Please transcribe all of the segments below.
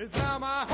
Is that my? a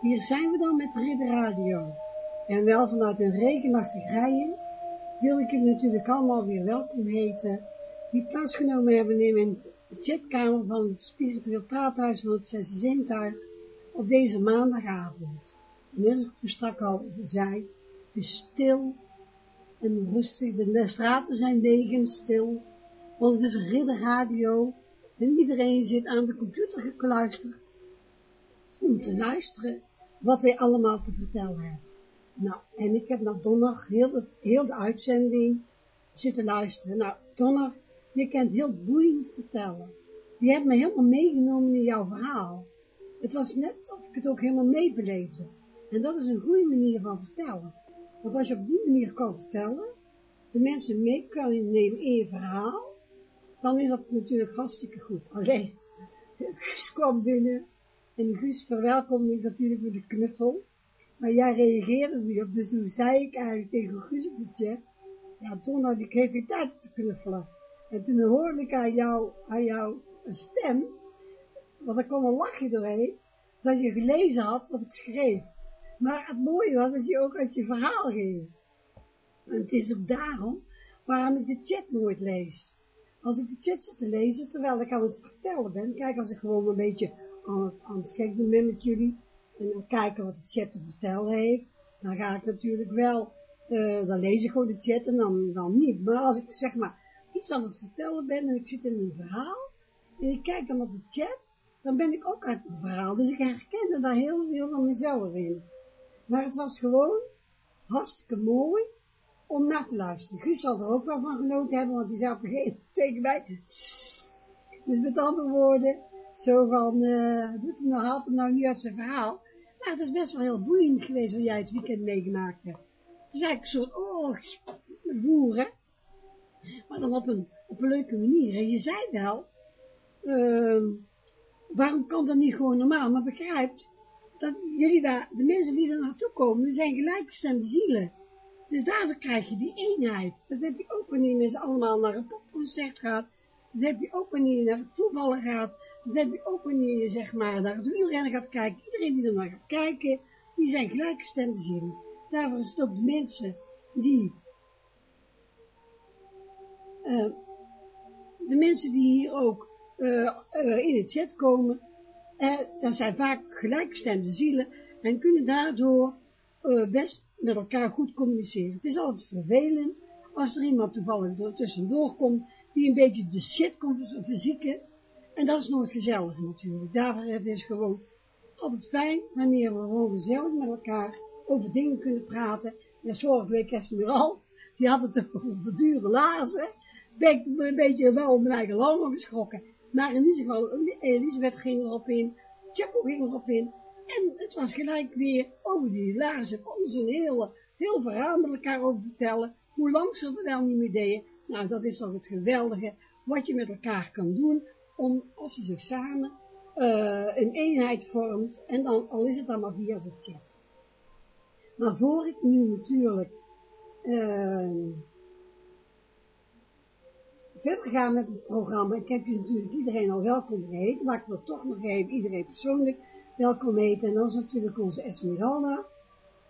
Hier zijn we dan met Ridder Radio. En wel vanuit een regenachtig rijen wil ik jullie natuurlijk allemaal weer welkom heten, die plaatsgenomen hebben in mijn chatkamer van het spiritueel praathuis van het Zesde Zintuig op deze maandagavond. En als ik strak al zei, het is stil en rustig, de straten zijn degen stil, want het is Ridder Radio en iedereen zit aan de computer gekluisterd om te luisteren wat wij allemaal te vertellen hebben. Nou, en ik heb naar Donner heel, het, heel de uitzending zitten luisteren. Nou, Donner, je kent heel boeiend vertellen. Je hebt me helemaal meegenomen in jouw verhaal. Het was net of ik het ook helemaal meebeleefde. En dat is een goede manier van vertellen. Want als je op die manier kan vertellen, de mensen mee kan nemen in je verhaal, dan is dat natuurlijk hartstikke goed. Alleen, Guus kwam binnen en Guus verwelkomde ik natuurlijk met een knuffel. Maar jij reageerde niet op, dus toen zei ik eigenlijk tegen Guus chat, ja Donald, ik heb geen tijd te knuffelen. En toen hoorde ik aan jou, aan jouw stem, want er kwam een lachje doorheen, dat je gelezen had wat ik schreef. Maar het mooie was dat je ook uit je verhaal ging. En het is ook daarom waarom ik de chat nooit lees. Als ik de chat zit te lezen, terwijl ik aan het vertellen ben, kijk als ik gewoon een beetje aan het, aan het kijken ben met jullie, en dan kijken wat de chat te vertellen heeft, dan ga ik natuurlijk wel, uh, dan lees ik gewoon de chat en dan, dan niet. Maar als ik zeg maar iets aan het vertellen ben en ik zit in een verhaal, en ik kijk dan op de chat, dan ben ik ook uit mijn verhaal. Dus ik herkende daar heel veel van mezelf in. Maar het was gewoon hartstikke mooi om naar te luisteren. Guus zal er ook wel van genoten hebben, want die zou vergeten tegen mij. Dus met andere woorden, zo van, uh, doet hem nou, haalt nou niet uit zijn verhaal. Maar het is best wel heel boeiend geweest wat jij het weekend meegemaakt hebt. Het is eigenlijk een soort oorlogsvoeren, maar dan op een, op een leuke manier. En je zei wel, uh, waarom kan dat niet gewoon normaal? Maar begrijpt, dat jullie daar, de mensen die er naartoe komen, die zijn gelijkgestemde zielen. Dus daardoor krijg je die eenheid. Dat heb je ook wanneer je met z'n allemaal naar een popconcert gaat. Dat heb je ook wanneer je naar het voetballen gaat. Dat heb je ook wanneer je zeg maar naar het wielrennen gaat kijken. Iedereen die er naar gaat kijken, die zijn gelijkgestemde zielen. Daarvoor is het ook de mensen die, uh, de mensen die hier ook uh, uh, in het chat komen, dat zijn vaak gelijkgestemde zielen en kunnen daardoor best met elkaar goed communiceren. Het is altijd vervelend als er iemand toevallig door, tussendoor komt die een beetje de shit komt verzieken. En dat is nooit gezellig natuurlijk. Daarvoor het is gewoon altijd fijn wanneer we gewoon gezellig met elkaar over dingen kunnen praten. En vorige week Esmeral, die had het over de dure lazen. Ben een beetje wel mijn eigen loon geschrokken. Maar in ieder geval, Elisabeth ging erop in, Chaco ging erop in. En het was gelijk weer over die laarzen, konden ze een hele, heel verhaal elkaar over vertellen, hoe lang ze er wel niet meer deden. Nou, dat is toch het geweldige, wat je met elkaar kan doen, om, als je zich samen uh, een eenheid vormt, en dan, al is het dan maar via de chat. Maar voor ik nu natuurlijk uh, verder ga met het programma, ik heb je natuurlijk iedereen al welkom geheten, maar ik wil toch nog even iedereen persoonlijk welkom heten. En dat is natuurlijk onze Esmeralda.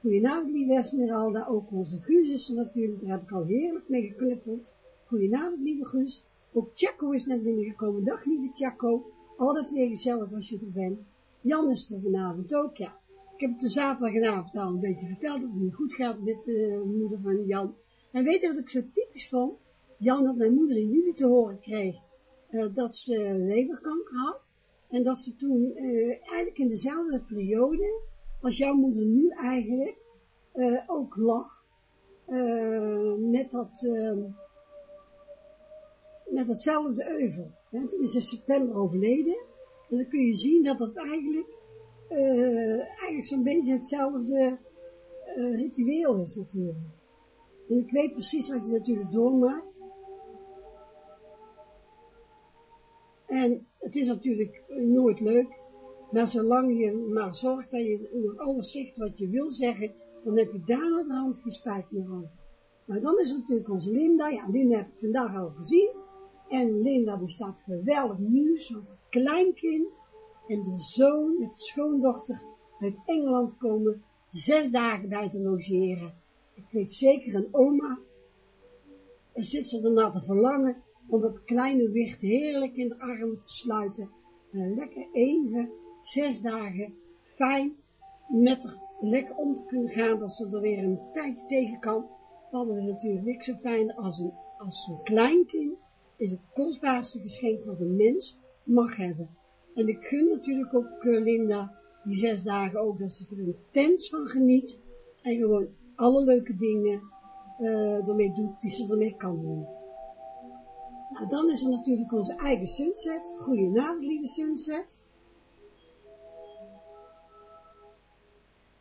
Goedenavond, lieve Esmeralda. Ook onze Guus is er natuurlijk. Daar heb ik al heerlijk mee geknuppeld. Goedenavond, lieve Guus. Ook Chaco is net binnengekomen. Dag, lieve Chaco. Altijd weer gezellig als je er bent. Jan is er vanavond ook, ja. Ik heb het de zaterdagavond al een beetje verteld dat het niet goed gaat met de moeder van Jan. En weet je wat ik zo typisch vond? Jan had mijn moeder in juli te horen kreeg uh, dat ze leverkanker had. En dat ze toen uh, eigenlijk in dezelfde periode als jouw moeder nu eigenlijk ook lag. Met dat, met datzelfde euvel. En toen is in september overleden. En dan kun je zien dat dat eigenlijk, eigenlijk zo'n beetje hetzelfde ritueel is natuurlijk. En ik weet precies wat je natuurlijk doormaakt. En het is natuurlijk nooit leuk, maar zolang je maar zorgt dat je nog alles zegt wat je wil zeggen, dan heb je daar nog de hand geen spijt meer van. Maar dan is natuurlijk onze Linda, ja, Linda heb ik vandaag al gezien, en Linda die staat geweldig nieuw, zo'n klein kind, en de zoon met de schoondochter uit Engeland komen zes dagen bij te logeren. Ik weet zeker een oma, en zit ze ernaar te verlangen om het kleine wicht heerlijk in de armen te sluiten en lekker even zes dagen fijn met haar lekker om te kunnen gaan, dat ze er weer een tijdje tegen kan. Dan is natuurlijk niks zo fijn als een, als een kleinkind, is het kostbaarste geschenk wat een mens mag hebben. En ik gun natuurlijk ook uh, Linda die zes dagen ook, dat ze er intens van geniet en gewoon alle leuke dingen uh, ermee doet die ze ermee kan doen. Nou, dan is er natuurlijk onze eigen Sunset. Goedenavond, lieve Sunset.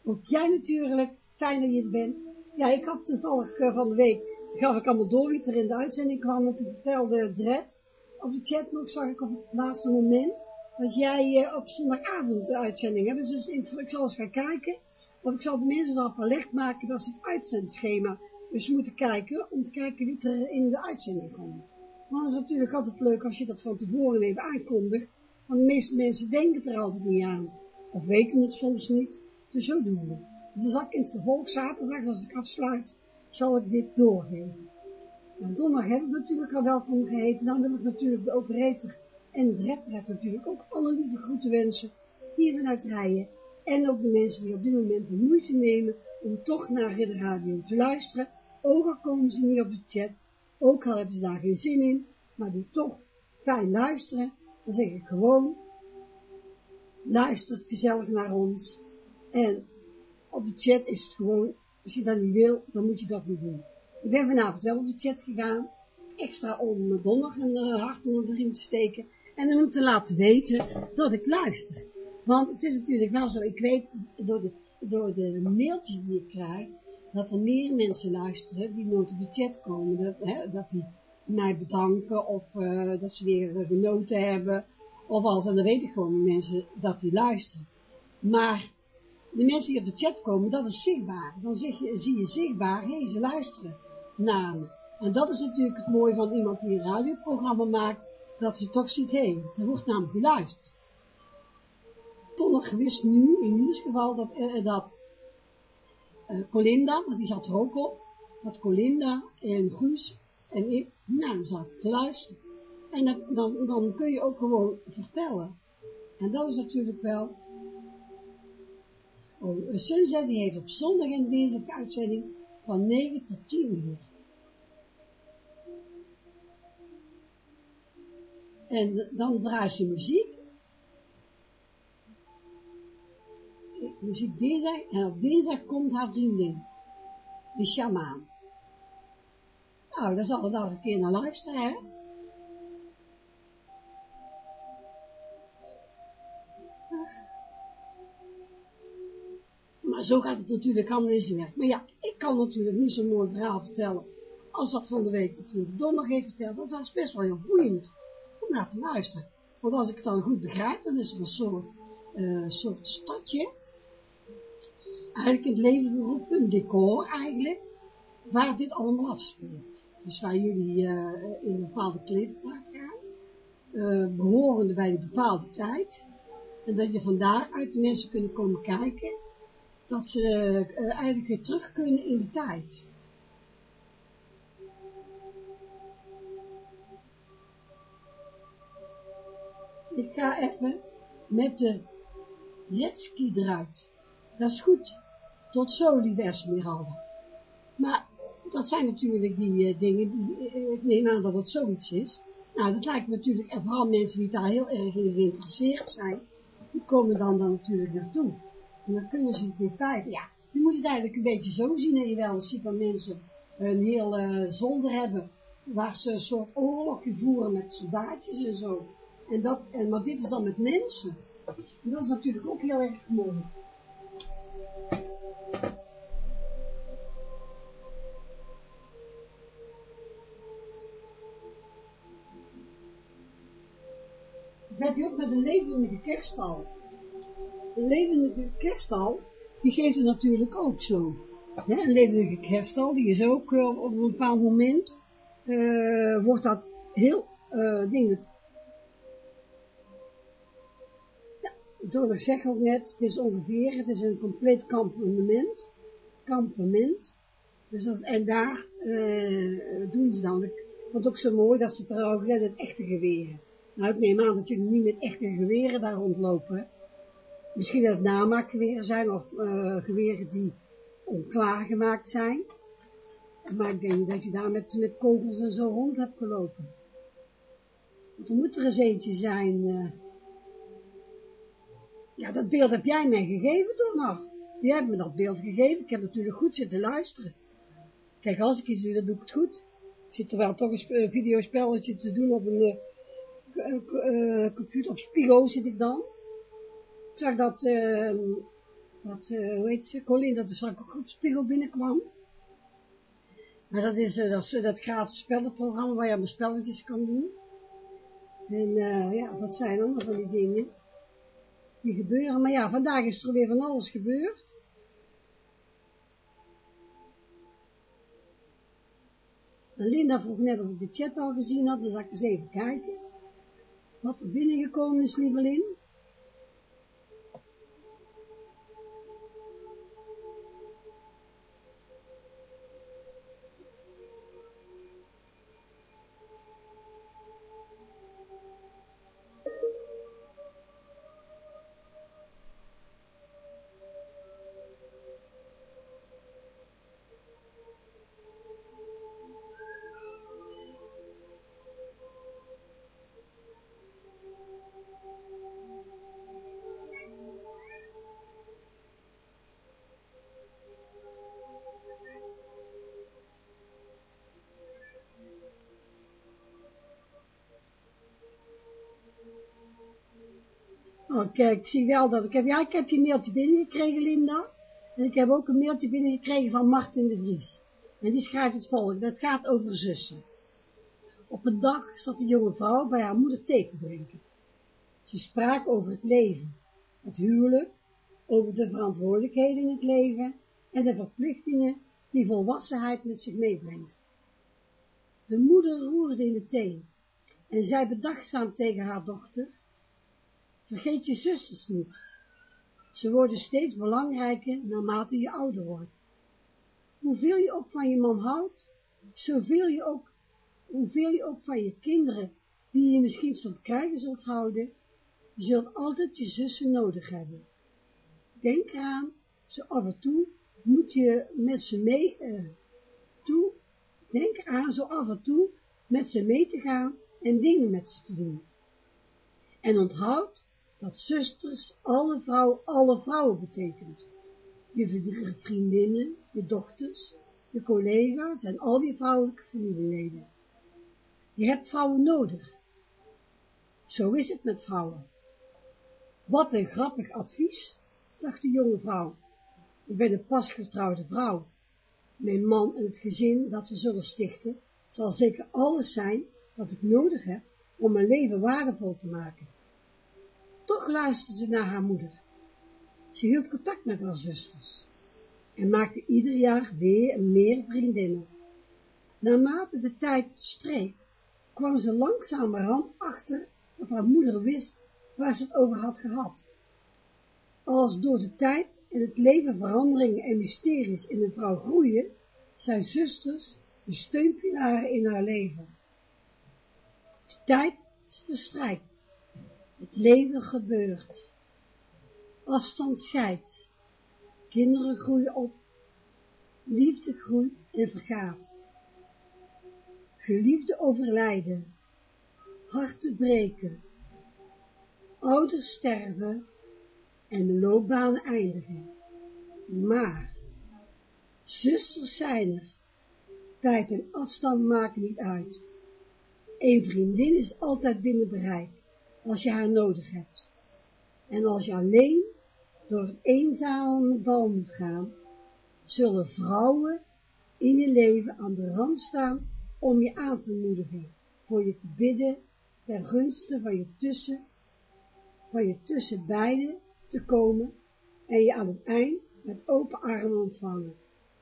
Ook jij natuurlijk, fijn dat je er bent. Ja, ik had toevallig uh, van de week, gaf ik allemaal door wie er in de uitzending kwam, en toen vertelde Dred op de chat nog, zag ik op het laatste moment, dat jij uh, op zondagavond de uitzending hebt. Dus ik zal eens gaan kijken, want ik zal de mensen erop alert maken, dat ze het uitzendschema dus moeten kijken, om te kijken wie er in de uitzending komt. Want het is natuurlijk altijd leuk als je dat van tevoren even aankondigt, want de meeste mensen denken er altijd niet aan, of weten het soms niet, dus zo doen we. Dus zal ik in het vervolg zaterdag, als ik afsluit, zal ik dit doorgeven. Nou, donderdag heb ik natuurlijk al welkom geheten, dan wil ik natuurlijk de operator en het rapper natuurlijk ook alle lieve groeten wensen, hier vanuit Rijen, en ook de mensen die op dit moment de moeite nemen om toch naar de radio te luisteren, ook al komen ze niet op de chat, ook al hebben ze daar geen zin in, maar die toch fijn luisteren, dan zeg ik gewoon, luistert gezellig naar ons, en op de chat is het gewoon, als je dat niet wil, dan moet je dat niet doen. Ik ben vanavond wel op de chat gegaan, extra om donderdag een uh, hart onder de riem te steken, en om te laten weten dat ik luister. Want het is natuurlijk wel zo, ik weet door de, door de mailtjes die ik krijg, dat er meer mensen luisteren die nooit op de chat komen, dat, hè, dat die mij bedanken of uh, dat ze weer genoten hebben, of als, en dan weet ik gewoon mensen dat die luisteren. Maar de mensen die op de chat komen, dat is zichtbaar. Dan zie je, zie je zichtbaar, hé, hey, ze luisteren naar me. En dat is natuurlijk het mooie van iemand die een radioprogramma maakt, dat ze toch ziet, hé, hey, er wordt namelijk geluisterd. Toch nog gewist nu, in ieder geval, dat, uh, dat uh, Colinda, want die zat er ook op, dat Colinda en Guus en ik, nou, zaten te luisteren. En dan, dan, kun je ook gewoon vertellen. En dat is natuurlijk wel Sunset die heeft op zondag in deze uitzending van 9 tot 10 uur. En dan draai je muziek. Muziek dinsdag. En op dinsdag komt haar vriendin. De shamaan. Nou, daar zal we dan een keer naar luisteren, hè. Zo gaat het natuurlijk allemaal in zijn werk. Maar ja, ik kan natuurlijk niet zo'n mooi verhaal vertellen als dat van de week natuurlijk donderdag heeft verteld. Dat was best wel heel boeiend om naar te luisteren. Want als ik het dan goed begrijp, dan is er een soort, uh, soort stadje, eigenlijk in het leven een decor eigenlijk, waar dit allemaal afspeelt. Dus waar jullie uh, in een bepaalde kleedkaart gaan, uh, behorende bij een bepaalde tijd, en dat je vandaar uit de mensen kunnen komen kijken, dat ze uh, eigenlijk weer terug kunnen in de tijd. Ik ga even met de jetski eruit. Dat is goed. Tot zo, lieve Esmeralda. Maar dat zijn natuurlijk die uh, dingen, die, uh, ik neem aan dat het zoiets is. Nou, dat lijkt me natuurlijk, en vooral mensen die daar heel erg in geïnteresseerd zijn, die komen dan, dan natuurlijk naartoe. En dan kunnen ze het in feite, ja, je moet het eigenlijk een beetje zo zien, en je wel eens ziet dat mensen een heel uh, zolder hebben, waar ze een soort oorlogje voeren met soldaatjes en zo. En dat, en, maar dit is dan met mensen. En dat is natuurlijk ook heel erg mooi. Dat heb je ook met een levendige kerststal. Levendige kerststal, die geeft het natuurlijk ook zo. He, een levendige kerststal, die is ook uh, op een bepaald moment, uh, wordt dat heel, uh, ding, het, ja, Doorlijk zeg ook net, het is ongeveer, het is een compleet kampement, kampement, dus dat, en daar doen ze dan, ik ook zo mooi dat ze trouwens het echte geweren. Nou, ik neem aan dat jullie niet met echte geweren daar rondlopen, misschien dat het namaakgeweren zijn, of uh, geweren die onklaargemaakt zijn, maar ik denk dat je daar met, met kogels en zo rond hebt gelopen. Want er moet er eens eentje zijn, uh, ja, dat beeld heb jij mij gegeven, Donner. Je hebt me dat beeld gegeven. Ik heb natuurlijk goed zitten luisteren. Kijk, als ik iets doe, dan doe ik het goed. Ik zit er wel toch een videospelletje te doen op een uh, computer, op Spigo zit ik dan. Zag dat, uh, dat hoe heet ze, Colin, dat straks ook Spiegel binnenkwam. Maar dat is, dat, is dat gratis spellenprogramma waar je aan spelletjes kan doen. En ja, dat zijn allemaal van die dingen die gebeuren. Maar ja, vandaag is er weer van alles gebeurd. Linda vroeg net of ik de chat al gezien had, dus ik eens even kijken. Wat er binnengekomen is, lieveling. Oh, ik zie wel dat ik heb, ja, ik heb je mailtje binnengekregen, Linda. En ik heb ook een mailtje binnengekregen van Martin de Vries. En die schrijft het volgende, dat gaat over zussen. Op een dag zat de jonge vrouw bij haar moeder thee te drinken. Ze sprak over het leven, het huwelijk, over de verantwoordelijkheden in het leven en de verplichtingen die volwassenheid met zich meebrengt. De moeder roerde in de thee en zei bedachtzaam tegen haar dochter, Vergeet je zusters niet. Ze worden steeds belangrijker naarmate je ouder wordt. Hoeveel je ook van je man houdt, zoveel je ook, hoeveel je ook van je kinderen, die je misschien zult krijgen zult houden, je zult altijd je zussen nodig hebben. Denk eraan, zo af en toe moet je met ze mee, uh, toe, denk eraan zo af en toe met ze mee te gaan en dingen met ze te doen. En onthoud dat zusters alle vrouwen, alle vrouwen betekent. Je vriendinnen, je dochters, je collega's en al die vrouwelijke familieleden. Je hebt vrouwen nodig. Zo is het met vrouwen. Wat een grappig advies, dacht de jonge vrouw. Ik ben een pasgetrouwde vrouw. Mijn man en het gezin dat we zullen stichten, zal zeker alles zijn wat ik nodig heb om mijn leven waardevol te maken. Toch luisterde ze naar haar moeder. Ze hield contact met haar zusters en maakte ieder jaar weer meer vriendinnen. Naarmate de tijd verstreek, kwam ze langzamerhand achter dat haar moeder wist waar ze het over had gehad. Als door de tijd en het leven veranderingen en mysteries in een vrouw groeien, zijn zusters de steunpilaren in haar leven. De tijd verstrijkt. Het leven gebeurt. Afstand scheidt. Kinderen groeien op. Liefde groeit en vergaat. Geliefden overlijden. Harten breken. Ouders sterven en de loopbaan eindigen. Maar, zusters zijn er. Tijd en afstand maken niet uit. Een vriendin is altijd binnen bereik als je haar nodig hebt. En als je alleen door het eenzame dal moet gaan, zullen vrouwen in je leven aan de rand staan om je aan te moedigen, voor je te bidden, ter gunste van je tussen, van je tussen beiden te komen en je aan het eind met open armen ontvangen.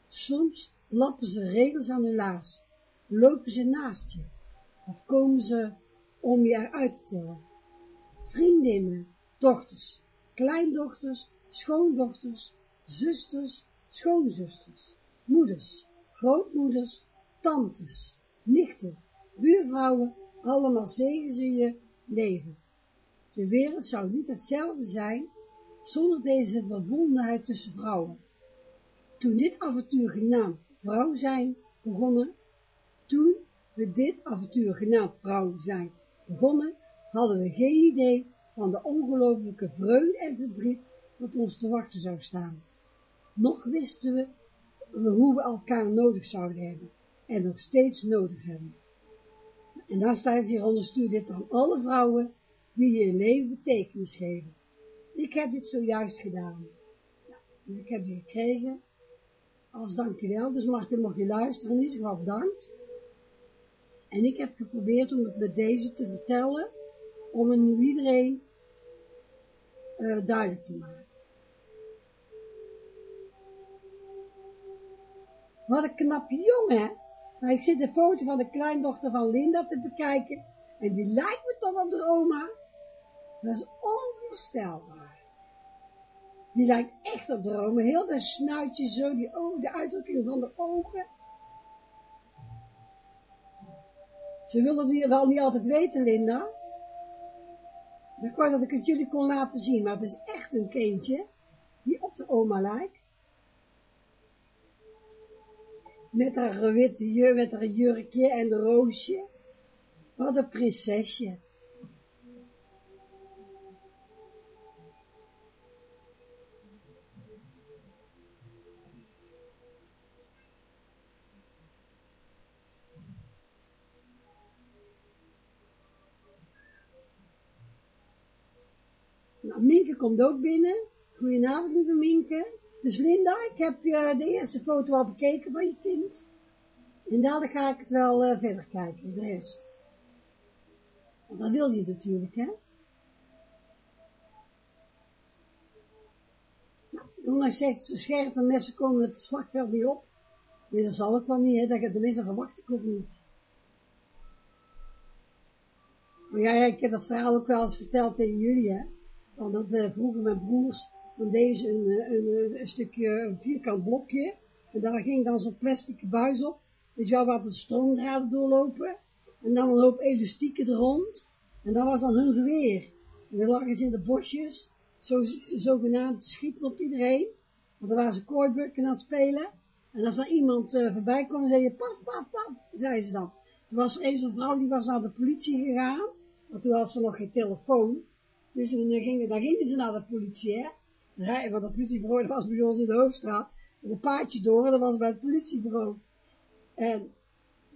Soms lappen ze regels aan hun laars, lopen ze naast je, of komen ze om je eruit te tellen vriendinnen, dochters, kleindochters, schoondochters, zusters, schoonzusters, moeders, grootmoeders, tantes, nichten, buurvrouwen, allemaal zegen ze je leven. De wereld zou niet hetzelfde zijn zonder deze verbondenheid tussen vrouwen. Toen dit avontuur genaamd vrouw zijn begonnen, toen we dit avontuur genaamd vrouw zijn begonnen, hadden we geen idee van de ongelooflijke vreugde en verdriet dat ons te wachten zou staan. Nog wisten we hoe we elkaar nodig zouden hebben en nog steeds nodig hebben. En dan staat hieronder, stuur dit aan alle vrouwen die je leven betekenis geven. Ik heb dit zojuist gedaan. dus ik heb die gekregen als dankjewel. Dus Martin mocht je luisteren, is wel bedankt. En ik heb geprobeerd om het met deze te vertellen, om nu iedereen uh, duidelijk te maken. Wat een knap jongen, hè? Maar ik zit de foto van de kleindochter van Linda te bekijken, en die lijkt me toch op de oma. Dat is onvoorstelbaar. Die lijkt echt op de oma, heel dat snuitje zo, die de uitdrukking van de ogen. Ze willen het wel niet altijd weten, Linda. Ik wou dat ik het jullie kon laten zien, maar het is echt een kindje die op de oma lijkt. Met haar witte jurk, met haar jurkje en roosje. Wat een prinsesje. Minke komt ook binnen. Goedenavond, lieve Minke. Dus Linda, ik heb uh, de eerste foto al bekeken van je kind. En dadelijk ga ik het wel uh, verder kijken, de rest. Want dat wil je natuurlijk, hè. Nou, Donna zegt, ze scherpe messen komen het slagveld niet op. Nee, dat zal ook wel niet, hè. Dat ik tenminste verwacht ik ook niet. Maar ja, ik heb dat verhaal ook wel eens verteld tegen jullie, hè. Want dat uh, vroegen mijn broers van deze een, een, een, stukje, een vierkant blokje. En daar ging dan zo'n plastic buis op. Dus je wat de stroomdraden doorlopen. En dan een hoop elastieken er rond. En dat was dan hun geweer. En lagen ze in de bosjes, zo, zogenaamd te schieten op iedereen. Want dan waren ze kooibukken aan het spelen. En als er iemand uh, voorbij kwam, zei je, paf, paf, paf, zei ze dan. Toen was er eens een vrouw, die was naar de politie gegaan. Want toen had ze nog geen telefoon. Dus dan gingen, gingen ze naar de politie, hè. Rijden, want het politiebureau dat was bij ons in de hoofdstraat. En een paardje door, dat was bij het politiebureau. En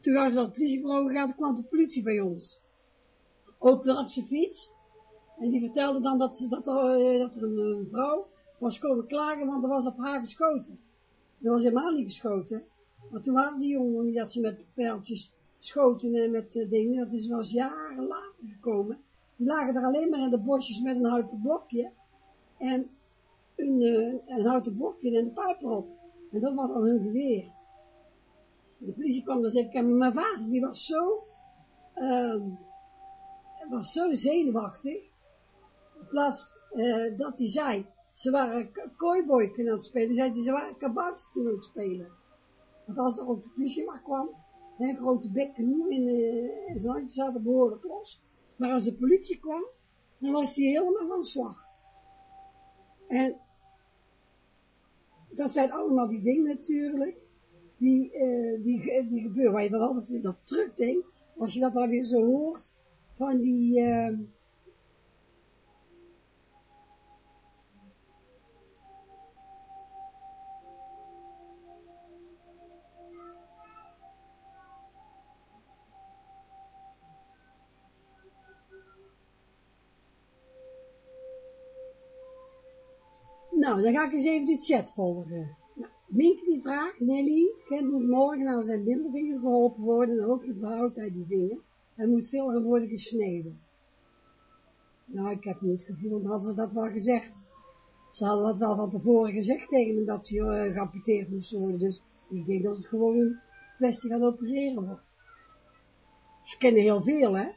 toen was ze naar het politiebureau gegaan, toen kwam de politie bij ons. Ook weer op zijn fiets. En die vertelde dan dat, ze, dat, er, dat er een vrouw was komen klagen, want er was op haar geschoten. Er was helemaal niet geschoten. Maar toen waren die jongen niet dat ze met pijltjes schoten en met uh, dingen. Dat is jaren later gekomen. Die lagen er alleen maar in de bosjes met een houten blokje. En een, uh, een houten blokje en de pijp erop. En dat was al hun geweer. De politie kwam dus even, en mijn vader, die was zo, uh, was zo zenuwachtig. In plaats uh, dat hij zei, ze waren kooiboy aan het spelen, zei hij, ze waren kabouters aan het spelen. Want als er ook de politie maar kwam, een grote bek genoeg in, uh, in zijn handje zaten behoorlijk los. Maar als de politie kwam, dan was hij helemaal van slag. En dat zijn allemaal die dingen natuurlijk, die, uh, die, gebeuren, waar je dan altijd weer op terugdenkt, als je dat dan weer zo hoort, van die, uh, dan ga ik eens even de chat volgen. Nou, Minke die vraagt, Nelly, Kent moet morgen aan zijn middelvinger geholpen worden en ook überhaupt uit die vinger. Hij moet veel aan worden gesneden. Nou, ik heb niet het gevoel, want hadden ze dat wel gezegd. Ze hadden dat wel van tevoren gezegd tegen hem, dat hij uh, moest worden. Dus ik denk dat het gewoon een kwestie van opereren wordt. Ze kennen heel veel, hè.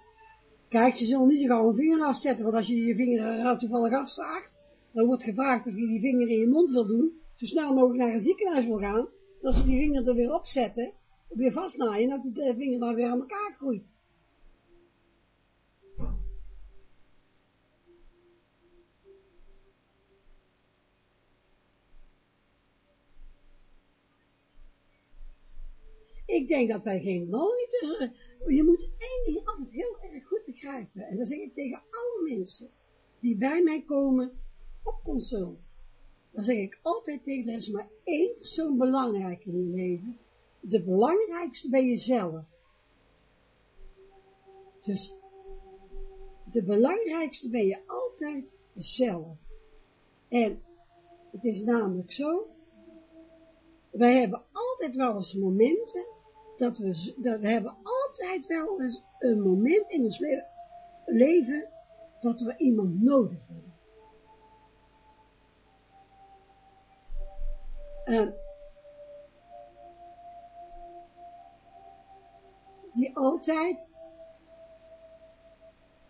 Kijk, ze zullen niet zo gauw een vinger afzetten, want als je je vinger er toevallig afzaagt, dan wordt gevraagd of je die vinger in je mond wil doen, zo snel mogelijk naar een ziekenhuis wil gaan, dat ze die vinger er weer opzetten, weer vastnaaien, en dat eh, vinger dan weer aan elkaar groeit. Ik denk dat wij geen lol niet tussen... Je moet één ding altijd heel erg goed begrijpen. En dat zeg ik tegen alle mensen die bij mij komen op consult. Dan zeg ik altijd tegen, er is maar één persoon belangrijk in je leven. De belangrijkste ben jezelf. Dus de belangrijkste ben je altijd zelf. En het is namelijk zo, wij hebben altijd wel eens momenten, dat we, dat we hebben altijd wel eens een moment in ons le leven, dat we iemand nodig hebben. En die altijd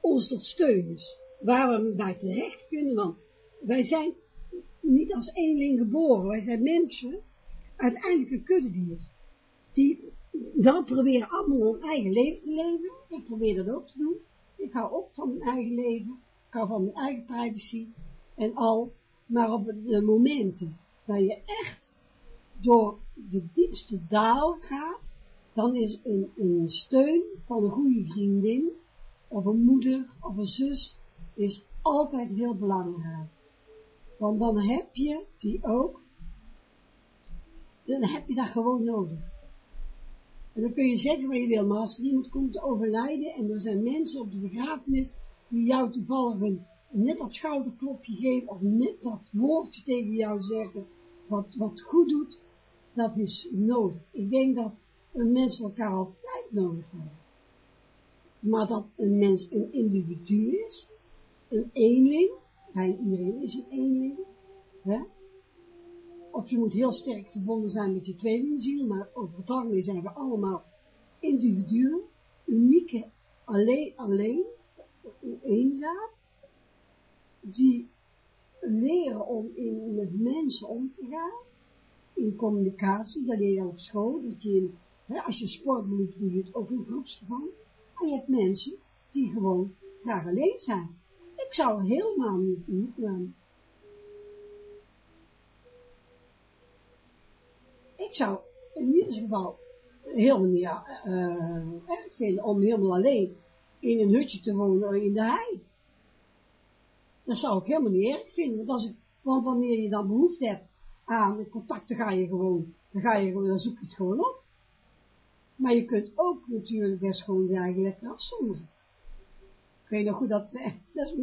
ons tot steun is, waar we bij terecht kunnen, want wij zijn niet als eenling geboren, wij zijn mensen, uiteindelijk een kuddedier, die dan proberen allemaal hun eigen leven te leven, ik probeer dat ook te doen, ik hou op van mijn eigen leven, ik hou van mijn eigen privacy en al, maar op de momenten dat je echt door de diepste daal gaat, dan is een, een steun van een goede vriendin, of een moeder, of een zus, is altijd heel belangrijk. Want dan heb je die ook, dan heb je dat gewoon nodig. En dan kun je zeggen wat je wil, maar als er iemand komt te overlijden, en er zijn mensen op de begrafenis, die jou toevallig een, net dat schouderklopje geven, of net dat woordje tegen jou zeggen, wat, wat goed doet, dat is nodig. Ik denk dat een mens elkaar altijd nodig heeft. Maar dat een mens een individu is, een eenling, bij iedereen is een eenling, hè? of je moet heel sterk verbonden zijn met je tweelingziel, maar over het algemeen zijn we allemaal individuen, unieke, alleen, alleen, eenzaam, die leren om in, met mensen om te gaan, in communicatie, dat leer je op school, dat je, hè, als je sport moet, doe je het ook in groepsverband, en je hebt mensen die gewoon graag alleen zijn. Ik zou helemaal niet, niet ik zou in ieder geval helemaal niet uh, erg vinden om helemaal alleen in een hutje te wonen in de hei. Dat zou ik helemaal niet erg vinden, want, als ik, want wanneer je dan behoefte hebt aan contact, dan ga je gewoon, dan ga je gewoon, dan zoek je het gewoon op. Maar je kunt ook natuurlijk best gewoon je eigen lekker afzonderen. Ik weet nog goed dat, dat is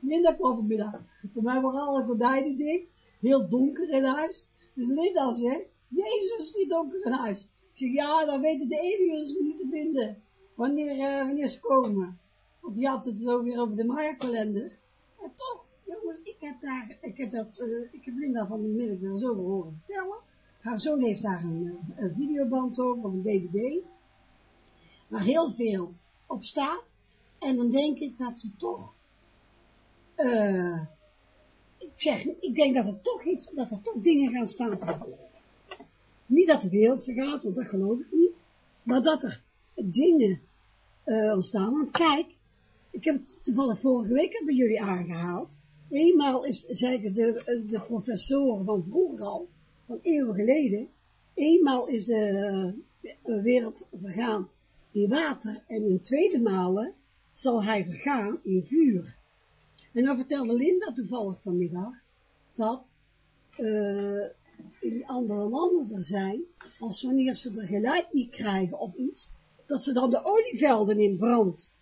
Linda kwam vanmiddag. Voor mij waren alle gordijnen dicht, heel donker in huis. Dus Linda zegt, Jezus, is niet donker in huis. Ik zeg, ja, dan weten de aliens me niet te vinden. Wanneer, uh, wanneer ze komen. Want die had het ook weer over de Maya-kalender. En toch, jongens, ik heb daar, ik heb dat, uh, ik heb Linda van de middag wel zo horen vertellen. Haar zoon heeft daar een, een videoband over, of een dvd. Waar heel veel op staat. En dan denk ik dat ze toch, uh, ik zeg, ik denk dat er toch iets, dat er toch dingen gaan staan te gebeuren. Niet dat de wereld vergaat, want dat geloof ik niet, maar dat er dingen ontstaan. Want kijk, ik heb het toevallig vorige week bij jullie aangehaald. Eenmaal is, zeker de, de professoren van vroeger al, van eeuwen geleden, eenmaal is de, de wereld vergaan in water en een tweede malen zal hij vergaan in vuur. En dan vertelde Linda toevallig vanmiddag dat uh, in andere landen er zijn, als wanneer ze er gelijk niet krijgen op iets, dat ze dan de olievelden in brand,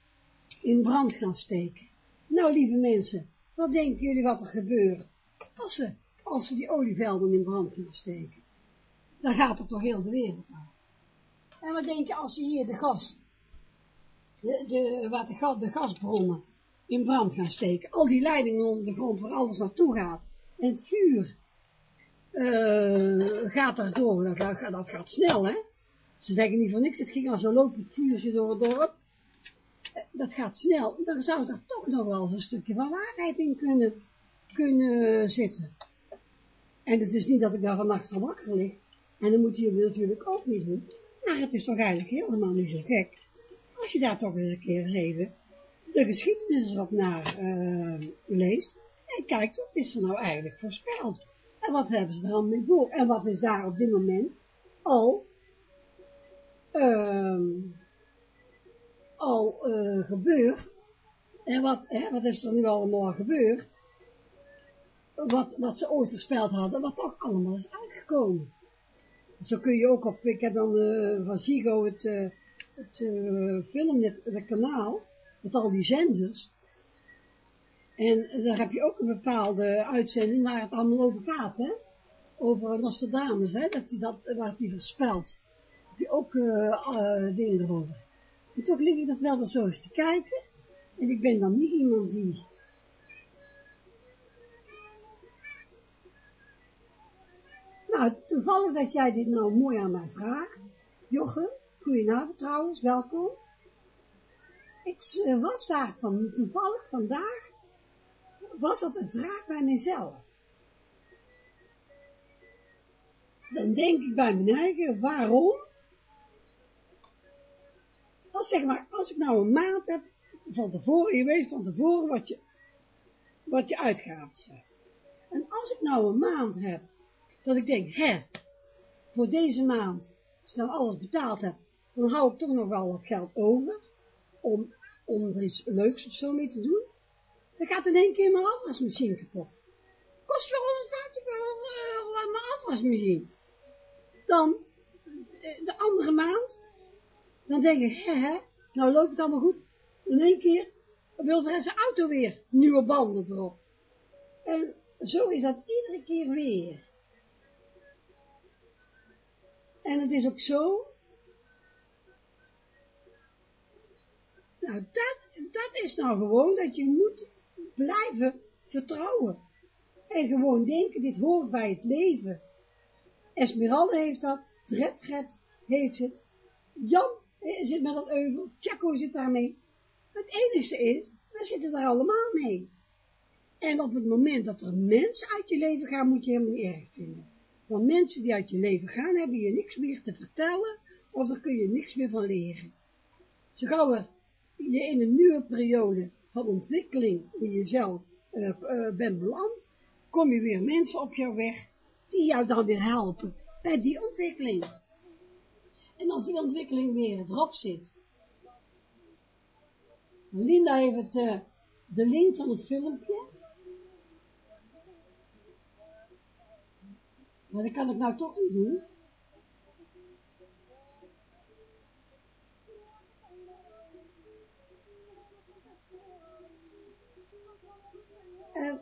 in brand gaan steken. Nou, lieve mensen, wat denken jullie wat er gebeurt als ze, als ze die olievelden in brand gaan steken? Dan gaat er toch heel de wereld aan. En wat denk je als ze hier de gas, de, de, wat de, de gasbronnen in brand gaan steken, al die leidingen onder de grond waar alles naartoe gaat, en het vuur uh, gaat daardoor, dat dat gaat snel, hè. Ze zeggen niet voor niks, het ging al zo lopend vuurtje door het dorp. Dat gaat snel, dan zou er toch nog wel eens een stukje van waarheid in kunnen kunnen zitten. En het is niet dat ik daar vannacht van wakker lig. En dat moet je natuurlijk ook niet doen. Maar het is toch eigenlijk helemaal niet zo gek. Als je daar toch eens een keer eens even de geschiedenis erop naar uh, leest. En kijkt, wat is er nou eigenlijk voorspeld? En wat hebben ze er dan mee voor? En wat is daar op dit moment al, uh, al uh, gebeurd? En wat, hè, wat is er nu allemaal gebeurd? Wat, wat ze ooit voorspeld hadden, wat toch allemaal is uitgekomen. Zo kun je ook op, ik heb dan uh, van Zigo het, uh, het filmnet, het kanaal, met al die zenders. En daar heb je ook een bepaalde uitzending waar het allemaal over gaat, hè. Over Nostradamus, hè, dat die dat, waar die voorspelt. Heb je ook dingen erover. En toch lig ik dat wel zo eens te kijken. En ik ben dan niet iemand die Nou, toevallig dat jij dit nou mooi aan mij vraagt. Jochem, goedenavond trouwens, welkom. Ik uh, was daar van, toevallig vandaag, was dat een vraag bij mezelf. Dan denk ik bij mijn eigen, waarom? Als, zeg maar, als ik nou een maand heb, van tevoren, je weet van tevoren wat je, wat je zijn. En als ik nou een maand heb, dat ik denk, hè, voor deze maand, als ik dan alles betaald heb, dan hou ik toch nog wel wat geld over, om, om er iets leuks of zo mee te doen. Dan gaat in één keer mijn afwasmachine kapot. Kost wel 150 euro aan mijn afwasmachine. Dan, de andere maand, dan denk ik, hè, hè, nou loopt het allemaal goed. In één keer wil er zijn auto weer nieuwe banden erop. En zo is dat iedere keer weer. En het is ook zo. Nou, dat, dat is nou gewoon dat je moet blijven vertrouwen. En gewoon denken, dit hoort bij het leven. Esmeralda heeft dat, Tret heeft het, Jan zit met dat euvel, Tjako zit daarmee. Het enige is, we zitten daar allemaal mee. En op het moment dat er mensen uit je leven gaan, moet je helemaal niet erg vinden. Want mensen die uit je leven gaan, hebben je niks meer te vertellen, of daar kun je niks meer van leren. Zo gauw in een nieuwe periode van ontwikkeling in jezelf uh, uh, bent beland, kom je weer mensen op jouw weg, die jou dan weer helpen bij die ontwikkeling. En als die ontwikkeling weer erop zit. Linda heeft het, uh, de link van het filmpje, Maar dat kan ik nou toch niet doen. En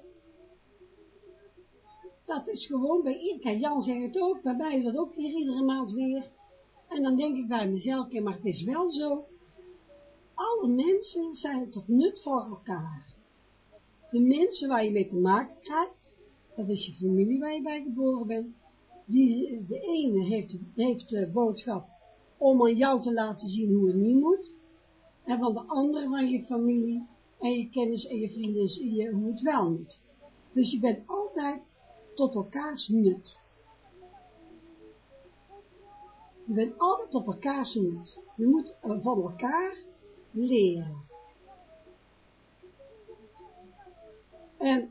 dat is gewoon bij iedereen. Jan zegt het ook, bij mij is dat ook hier iedere maand weer. En dan denk ik bij mezelf, maar het is wel zo. Alle mensen zijn tot nut voor elkaar. De mensen waar je mee te maken krijgt, dat is je familie waar je bij geboren bent. Die, de ene heeft, heeft de boodschap om aan jou te laten zien hoe het niet moet. En van de andere van je familie en je kennis en je vrienden hoe het wel moet. Dus je bent altijd tot elkaars nut. Je bent altijd tot elkaars nut. Je moet van elkaar leren. En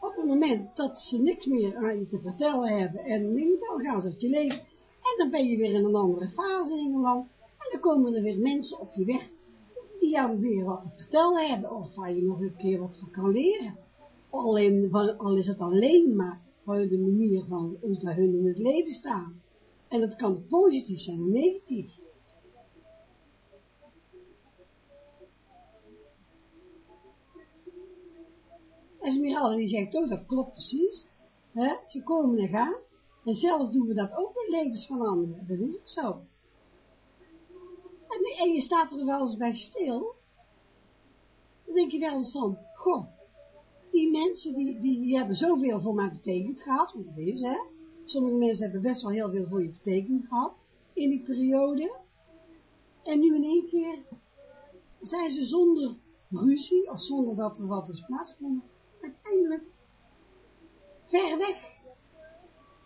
op het moment dat ze niks meer aan je te vertellen hebben en dan gaan ze uit je leven en dan ben je weer in een andere fase ingeland en dan komen er weer mensen op je weg die jou weer wat te vertellen hebben of waar je nog een keer wat van kan leren. Alleen, al is het alleen maar van de manier van hoe hun in het leven staan. En dat kan positief zijn negatief. Esmeralda die zegt, oh dat klopt precies. Ze komen en gaan. En zelf doen we dat ook in levens van anderen. Dat is ook zo. En, en je staat er wel eens bij stil. Dan denk je wel eens van, goh, die mensen die, die, hebben zoveel voor mij betekend gehad. Want is hè. Sommige mensen hebben best wel heel veel goede betekenis gehad in die periode. En nu in één keer zijn ze zonder ruzie of zonder dat er wat is plaatsgevonden, uiteindelijk ver weg.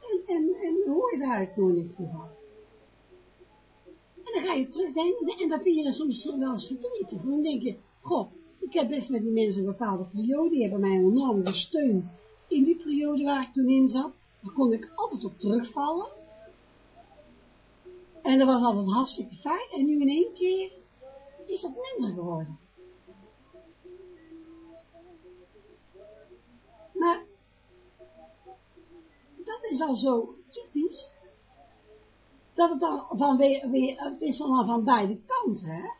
En, en, en hoor je daaruit nooit niet meer. En dan ga je terugdenken en dan vind je soms wel eens verdrietig. Want dan denk je, goh, ik heb best met die mensen een bepaalde periode, die hebben mij enorm gesteund in die periode waar ik toen in zat. Daar kon ik altijd op terugvallen. En dat was altijd hartstikke fijn. En nu in één keer is dat minder geworden. Maar dat is al zo typisch. Dat het dan van weer, weer, het is van beide kanten, hè.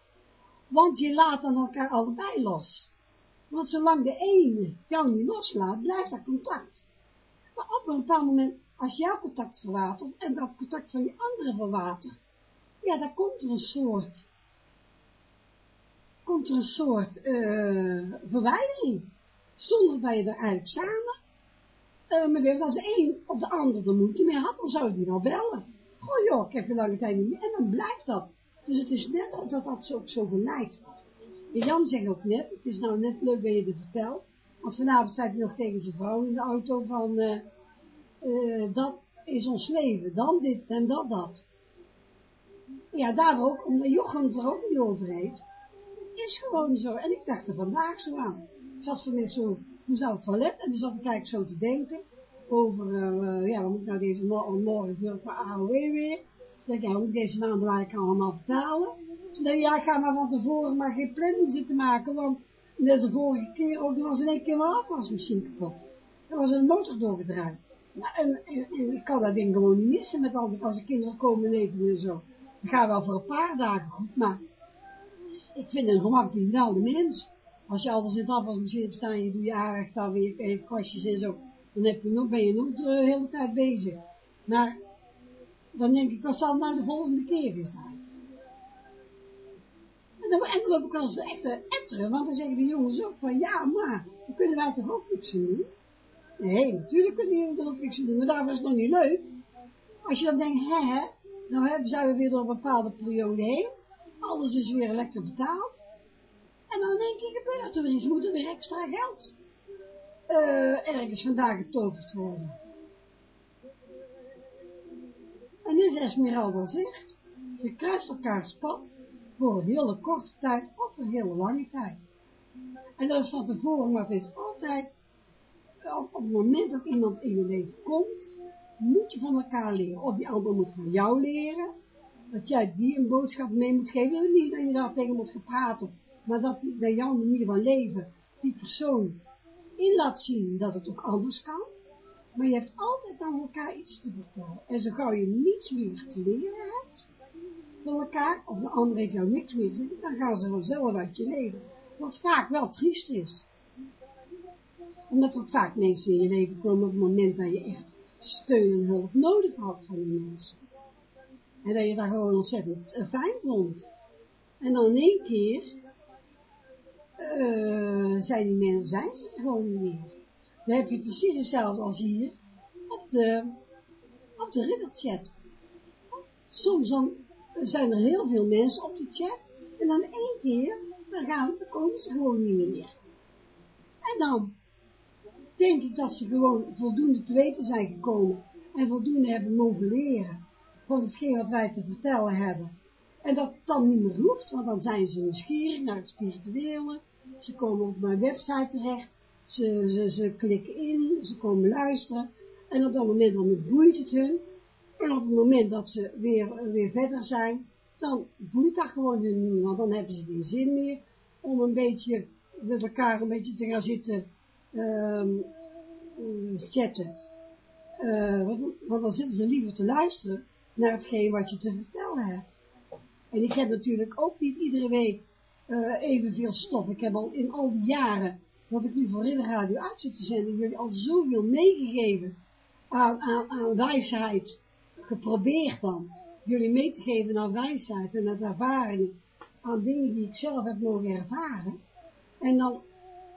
Want je laat dan elkaar allebei los. Want zolang de ene jou niet loslaat, blijft dat contact. Maar op een bepaald moment, als jouw contact verwatert en dat contact van die andere verwatert, ja, dan komt er een soort, komt er een soort uh, verwijdering. Zonder dat je er samen, uh, maar weer als één of de ander er moeite mee had, dan zou die wel bellen. Oh joh, ik heb je lange tijd niet meer. En dan blijft dat. Dus het is net dat dat zo, ook zo geleid wordt. Jan zegt ook net, het is nou net leuk dat je dit vertelt. Want vanavond zei hij nog tegen zijn vrouw in de auto van, uh, dat is ons leven. Dan dit en dat dat. Ja, daar ook, omdat Jochem het er ook niet over heeft. Is gewoon zo. En ik dacht er vandaag zo aan. Ik zat vanmiddag zo, moest aan het toilet en dan zat ik eigenlijk zo te denken over, uh, ja, wat moet ik nou deze morgen, morgen veel voor AOW weer. Toen dacht ik, ja, hoe moet ik deze maand ik allemaal betalen? Toen dacht ik, ja, ik ga maar van tevoren maar geen planning zitten maken, want net de vorige keer ook, er was in één keer mijn afwasmachine kapot. Er was een motor doorgedraaid. Nou, en, ik kan dat ding gewoon niet missen met al die, als de kinderen komen leven en zo. Dat gaat wel voor een paar dagen goed, maar ik vind een gemakkelijk de mens. Als je altijd in het afwasmachine hebt staan, je doet je haar echt dan weer even kwastjes en zo dan heb je nog, ben je nog de hele tijd bezig. Maar dan denk ik, wat zal nou de volgende keer weer zijn? Dan, en dan loop ik als de echte etteren, want dan zeggen de jongens ook van, ja, maar, kunnen wij toch ook niks doen? Nee, natuurlijk kunnen jullie er ook niks doen, maar daar was het nog niet leuk. Als je dan denkt, hè, hè, nou zijn we weer door een bepaalde periode heen, alles is weer lekker betaald. En dan denk ik, gebeurt er iets, moet er weer extra geld uh, ergens vandaag getoverd worden. En dit is Esmeralda zegt, je kruist elkaars pad voor een hele korte tijd of een hele lange tijd. En dat is van tevoren, maar het is altijd, op, op het moment dat iemand in je leven komt, moet je van elkaar leren. Of die ander moet van jou leren, dat jij die een boodschap mee moet geven. Niet dat je daar tegen moet gaan praten, maar dat, dat jouw manier van leven, die persoon in laat zien dat het ook anders kan. Maar je hebt altijd aan elkaar iets te vertellen. En zo gauw je niets meer te leren hebt van elkaar, of de ander heeft jou niks meer dan gaan ze vanzelf uit je leven. Wat vaak wel triest is. Omdat er vaak mensen in je leven komen op het moment dat je echt steun en hulp nodig had van die mensen. En dat je daar gewoon ontzettend eh, fijn vond. En dan in één keer uh, zijn die mensen, zijn ze gewoon niet meer. Dan heb je precies hetzelfde als hier op de, op de ridderchat. Soms dan zijn er heel veel mensen op de chat. En dan één keer, dan, gaan, dan komen ze gewoon niet meer. En dan denk ik dat ze gewoon voldoende te weten zijn gekomen. En voldoende hebben mogen leren van hetgeen wat wij te vertellen hebben. En dat het dan niet meer hoeft, want dan zijn ze nieuwsgierig naar het spirituele, ze komen op mijn website terecht, ze, ze, ze klikken in, ze komen luisteren, en op dat moment dan boeit het hun, en op het moment dat ze weer, weer verder zijn, dan boeit dat gewoon niet, want dan hebben ze geen zin meer om een beetje met elkaar een beetje te gaan zitten um, chatten. Uh, want, dan zitten ze liever te luisteren naar hetgeen wat je te vertellen hebt. En ik heb natuurlijk ook niet iedere week uh, evenveel stof. Ik heb al in al die jaren dat ik nu voor Radio uit zit te zenden, jullie al zoveel meegegeven aan, aan, aan wijsheid, geprobeerd dan, jullie mee te geven aan wijsheid en aan ervaringen, aan dingen die ik zelf heb mogen ervaren. En dan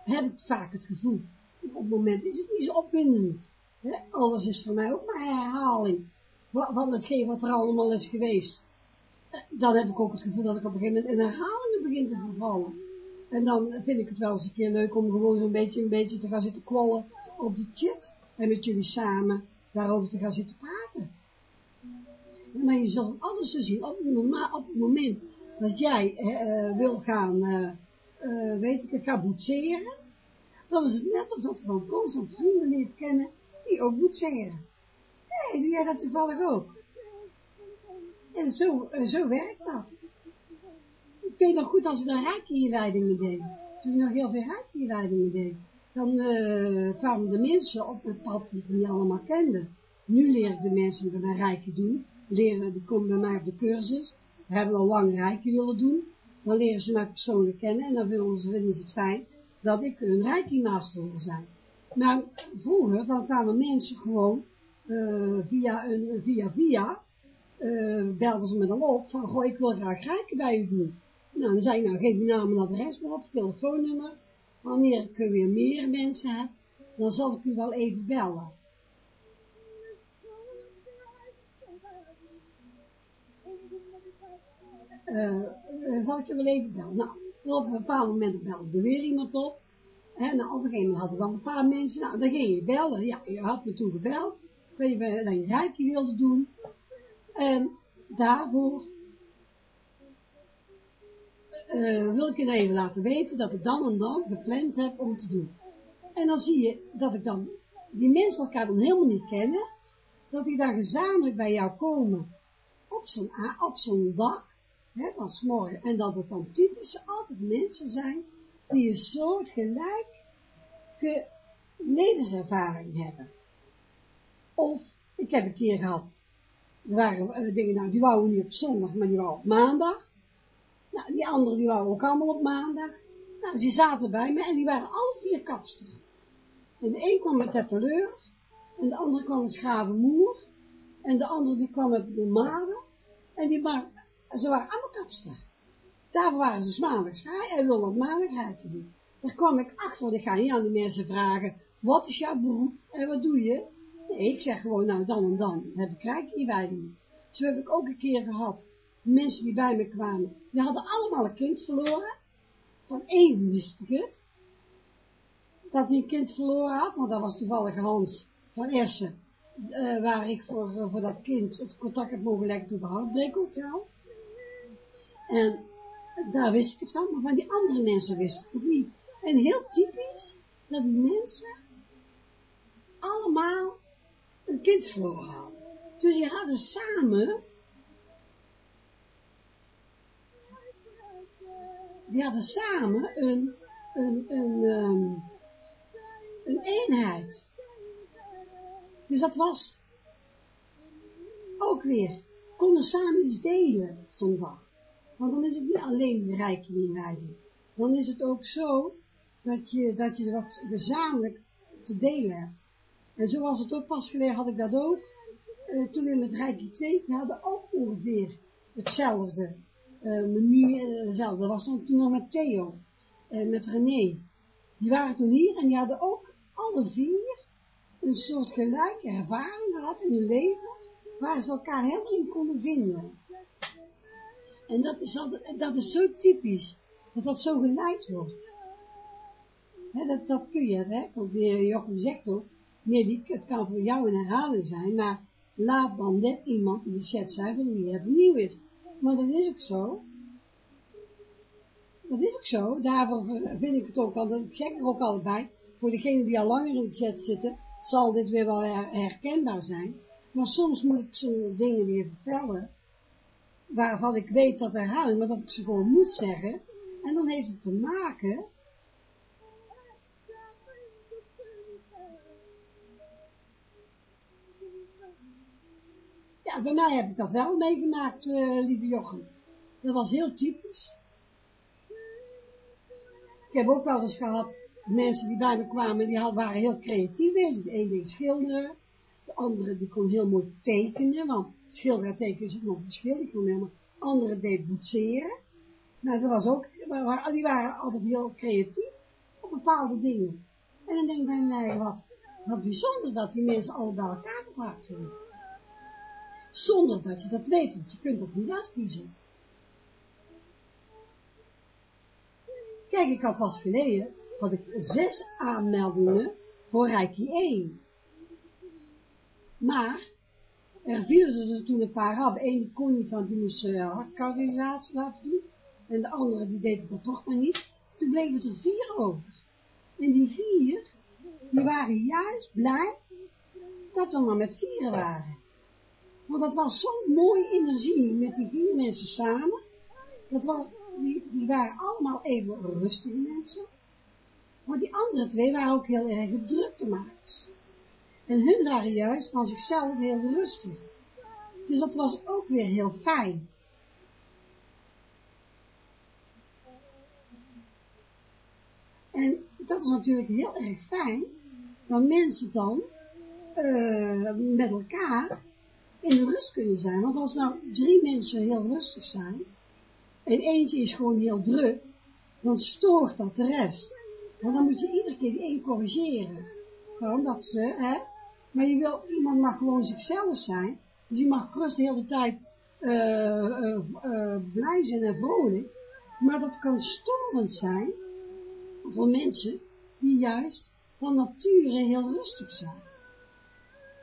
heb ik vaak het gevoel, op het moment is het niet zo opwindend. Alles is voor mij ook maar herhaling van hetgeen wat er allemaal is geweest dan heb ik ook het gevoel dat ik op een gegeven moment in herhalingen begin te vervallen. En dan vind ik het wel eens een keer leuk om gewoon zo'n beetje, een beetje te gaan zitten kwallen op de chat. En met jullie samen daarover te gaan zitten praten. Maar je zult alles zo zien. Op het, moment, dat jij uh, wil gaan, uh, weet ik het, gaan boetseren, dan is het net of dat je dan constant vrienden leert kennen die ook boetseren. Hé, hey, doe jij dat toevallig ook? En zo, zo werkt dat. Ik weet nog goed als ik dan reiki-wijdingen deed. Toen ik nog heel veel reiki-wijdingen deed. Dan kwamen de mensen op het pad die ik niet allemaal kende. Nu leer ik de mensen die bij reiki doen. Leren, die komen bij mij op de cursus. We hebben al lang reiki willen doen. Dan leren ze mij persoonlijk kennen. En dan vinden ze, vinden ze het fijn dat ik een reiki-master wil zijn. Maar vroeger, dan kwamen mensen gewoon uh, via, een, via via, uh, belden ze me dan op van, goh, ik wil graag reiki bij u doen. Nou, dan zei ik, nou, geef naam en adres maar op, telefoonnummer. Wanneer ik weer meer mensen heb, dan zal ik u wel even bellen. Uh, uh, zal ik je wel even bellen. Nou, op een bepaald moment belde er weer iemand op. En nou, op een gegeven moment hadden we dan een paar mensen. Nou, dan ging je bellen. Ja, je had me toen gebeld. Ik weet niet dat je reiki wilde doen. En daarvoor uh, wil ik je even laten weten dat ik dan en dan gepland heb om te doen. En dan zie je dat ik dan, die mensen elkaar dan helemaal niet kennen, dat die dan gezamenlijk bij jou komen op zo'n op zo'n dag, hè, van morgen, en dat het dan typisch altijd mensen zijn die een soort gelijke levenservaring hebben. Of, ik heb een keer gehad, er waren uh, dingen, nou, die wouden niet op zondag, maar die wouden op maandag. Nou, die anderen die waren ook allemaal op maandag. Nou, die zaten bij me en die waren alle vier kapster. En de een kwam met tetteleur, en de andere kwam met schavenmoer, en de andere die kwam met maden, en die waren, ze waren allemaal kapster. Daarvoor waren ze maandags vrij en wilden op doen. Daar kwam ik achter, want ik ga niet aan die mensen vragen, wat is jouw beroep en wat doe je? Nee, ik zeg gewoon, nou dan en dan heb ik rijkiewijding. Zo heb ik ook een keer gehad, mensen die bij me kwamen, die hadden allemaal een kind verloren. Van één wist ik het. Dat hij een kind verloren had, want dat was toevallig Hans van Essen, uh, waar ik voor, uh, voor dat kind het contact heb mogen leggen toen de. En daar wist ik het van, maar van die andere mensen wist ik het niet. En heel typisch, dat die mensen allemaal een kind verloren hadden. Dus die hadden samen die hadden samen een, een, een, um, een eenheid. Dus dat was ook weer, konden samen iets delen zondag. Want dan is het niet alleen rijke inwijding. Dan is het ook zo dat je, dat je wat gezamenlijk te delen hebt. En zoals het ook pas geleden had ik dat ook. Uh, toen we met Rijkie 2, we hadden ook ongeveer hetzelfde uh, menu, hetzelfde. Dat was toen nog met Theo, en met René. Die waren toen hier en die hadden ook alle vier een soort gelijke ervaring gehad in hun leven, waar ze elkaar helemaal in konden vinden. En dat is, altijd, dat is zo typisch, dat dat zo geleid wordt. Dat, kun je, hè, want de heer Jochem zegt ook, nee, het kan voor jou een herhaling zijn, maar laat dan net iemand in de chat zijn van wie het nieuw is. Maar dat is ook zo. Dat is ook zo, daarvoor vind ik het ook al, ik zeg er ook altijd bij, voor degenen die al langer in de chat zitten, zal dit weer wel herkenbaar zijn. Maar soms moet ik zo'n dingen weer vertellen, waarvan ik weet dat herhaling, maar dat ik ze gewoon moet zeggen. En dan heeft het te maken Ja, bij mij heb ik dat wel meegemaakt, uh, lieve Jochem. Dat was heel typisch. Ik heb ook wel eens gehad, mensen die bij me kwamen, die waren heel creatief bezig. De een deed schilderen, de andere die kon heel mooi tekenen, want schilderen en tekenen is nog verschil, die kon helemaal, andere deed boetseren. Nou, dat was ook, die waren altijd heel creatief op bepaalde dingen. En dan denk ik bij mij, wat, wat bijzonder dat die mensen alle bij elkaar gebracht worden. Zonder dat je dat weet, want je kunt dat niet uitkiezen. Kijk, ik had pas geleden, had ik zes aanmeldingen voor Reiki 1. Maar, er vielen er toen een paar af. Eén die kon niet, want die moest uh, laten doen. En de andere die deed het dan toch maar niet. Toen bleven er vier over. En die vier, die waren juist blij dat we maar met vieren waren. Want dat was zo'n mooie energie met die vier mensen samen. Dat was, die, die waren allemaal even rustige mensen. Maar die andere twee waren ook heel erg druktemakers. En hun waren juist van zichzelf heel rustig. Dus dat was ook weer heel fijn. En dat is natuurlijk heel erg fijn, dat mensen dan uh, met elkaar in rust kunnen zijn. Want als nou drie mensen heel rustig zijn, en eentje is gewoon heel druk, dan stoort dat de rest. Want dan moet je iedere keer één corrigeren. Gewoon dat ze, hè. Maar je wil, iemand mag gewoon zichzelf zijn. Dus je mag gerust de hele tijd uh, uh, uh, blij zijn en vrolijk. Maar dat kan storend zijn voor mensen die juist van nature heel rustig zijn.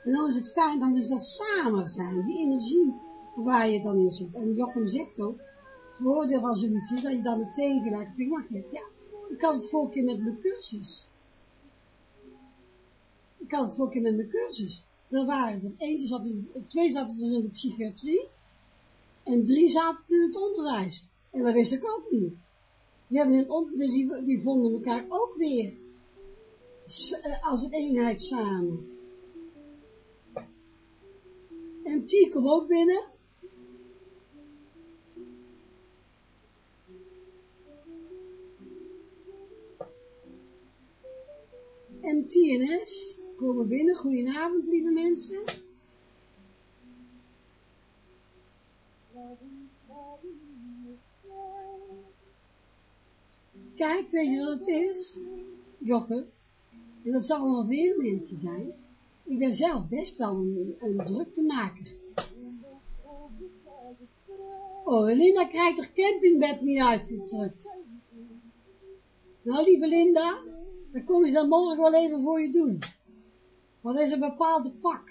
En dan is het fijn, dan is dat samen zijn, die energie waar je dan in zit. En Jochem zegt ook, het voordeel van zoiets is dat je dan meteen gelijk hebt. Ja, ik had het vorige keer met mijn cursus. Ik had het keer met mijn cursus. Er waren er, eentje zat in, twee zaten er in de psychiatrie, en drie zaten in het onderwijs. En dat wist ik ook niet. Die, hebben het dus die, vonden elkaar ook weer als een eenheid samen. En T kwam ook binnen. En T en S komen binnen. Goedenavond, lieve mensen. Kijk, weet je wat het is? Jochem. En dat zal nog meer mensen zijn. Ik ben zelf best wel een, een druktemaker. Oh, Linda krijgt haar campingbed niet uitgedrukt. Nou, lieve Linda, dan kom je dan morgen wel even voor je doen. Want er is een bepaalde pak.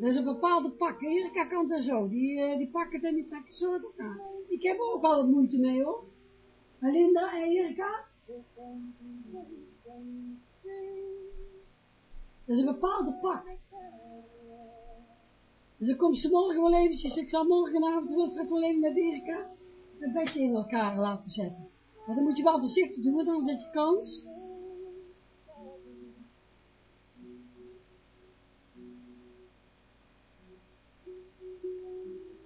Er is een bepaalde pak. Erika kan dat zo. Die, uh, die pakken het en die trekken zo uit elkaar. Ik heb er ook al moeite mee hoor. Linda en Erika. Dat is een bepaalde pak. Dus dan komt ze morgen wel eventjes, ik zal morgenavond wel even met Erika een bedje in elkaar laten zetten. Maar dan moet je wel voorzichtig doen, want dan zet je kans.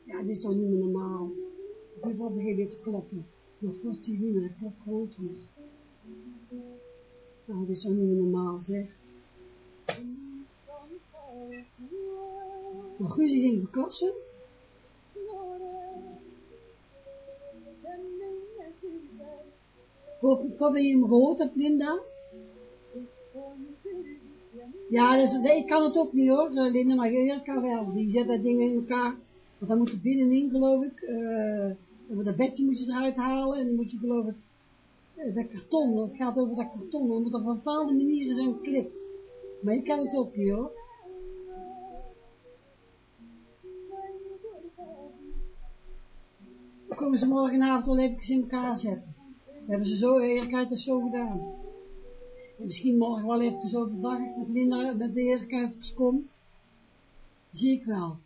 Ja, dit is toch niet meer normaal. Ik heb wel beginnen weer te kloppen. Nog voor tien uur, ik klop gewoon. Nou, dit is toch niet meer normaal, zeg. Maar Guus ging verkassen. Ben je hem gehoord hebt, Linda? Ja, dus, ik kan het ook niet hoor, Linda, maar Erika wel. Die zet dat ding in elkaar. Want dan moet er binnenin, geloof ik. Uh, dat bedje moet je eruit halen. En dan moet je, geloof ik, uh, dat karton. Dat gaat over dat karton. Dan moet op een bepaalde manier zo'n clip. Maar ik kan het ook niet hoor. Dan komen ze morgenavond wel even in elkaar zetten. Hebben ze zo, heeft dat zo gedaan. En misschien morgen wel even overdag met Linda, met de even kom. Zie ik wel.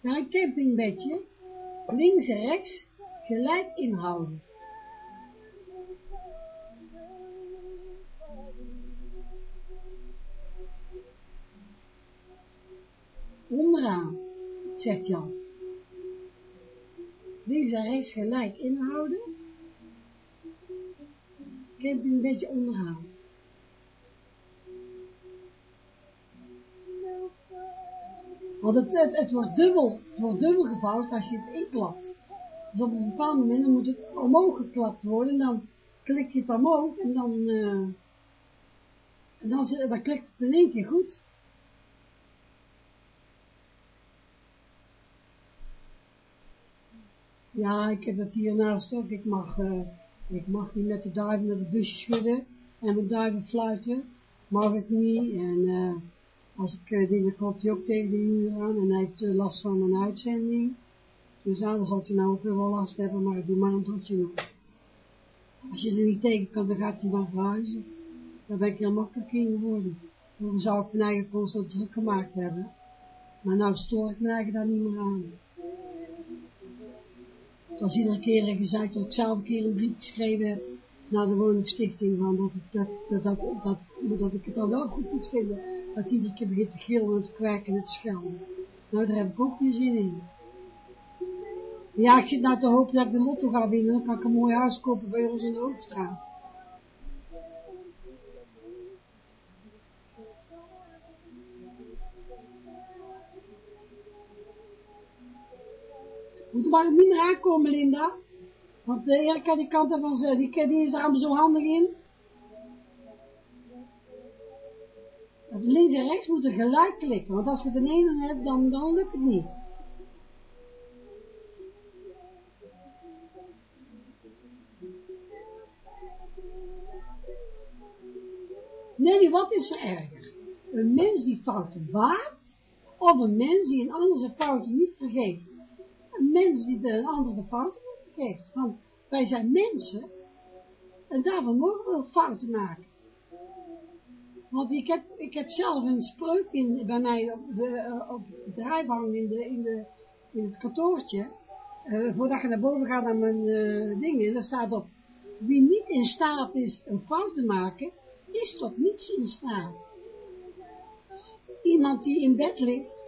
Ja, een campingbedje, links en rechts, gelijk inhouden. Onderaan, zegt Jan. Links en rechts gelijk inhouden. Campingbedje onderaan. Want het, het, wordt dubbel, dubbel gevouwd als je het inklapt. Dus op een bepaald moment moet het omhoog geklapt worden. En dan klik je het omhoog en dan, uh, en dan, dan klikt het in één keer goed. Ja, ik heb het hiernaast ook. Ik mag, eh, ik mag niet met de duiven met de busje schudden en met duiven fluiten. Mag ik niet. En eh, als ik uh, die, dan klopt hij ook tegen de muur aan en hij heeft last van mijn uitzending. Dus ja, dan zal hij nou ook weer wel last hebben, maar ik doe maar een toetje nog. Als je er niet tegen kan, dan gaat hij maar verhuizen. Daar ben ik heel makkelijk in geworden. Dan zou ik mijn eigen constant druk gemaakt hebben. Maar nou stoor ik mijn eigen daar niet meer aan. Het was iedere keer gezegd dat ik zelf een keer een brief geschreven heb naar de woningstichting, van dat, dat, dat, dat, dat, dat ik het dan wel goed moet vinden, dat iedere keer begint te gillen en te kwijken en te schelden. Nou, daar heb ik ook geen zin in. Ja, ik zit nou te hopen dat ik de lotto ga winnen, dan kan ik een mooi huis kopen bij ons in de Hoofdstraat. Moet er maar niet aankomen, Linda. Want uh, Erika, die kant van ze, die, die is er zo handig in. Links en rechts moeten gelijk klikken, want als je de ene hebt, dan, dan lukt het niet. Nee, wat is er erger? Een mens die fouten waakt, of een mens die een ander zijn fouten niet vergeet? Een mens die de, een ander de fouten vergeet. Want wij zijn mensen, en daarvan mogen we fouten maken. Want ik heb, ik heb zelf een spreuk in, bij mij op, de, uh, op rijbank in, de, in, de, in het kantoortje. Uh, voordat je naar boven gaat naar mijn uh, dingen, daar staat op, wie niet in staat is een fout te maken, is tot niets in staat. Iemand die in bed ligt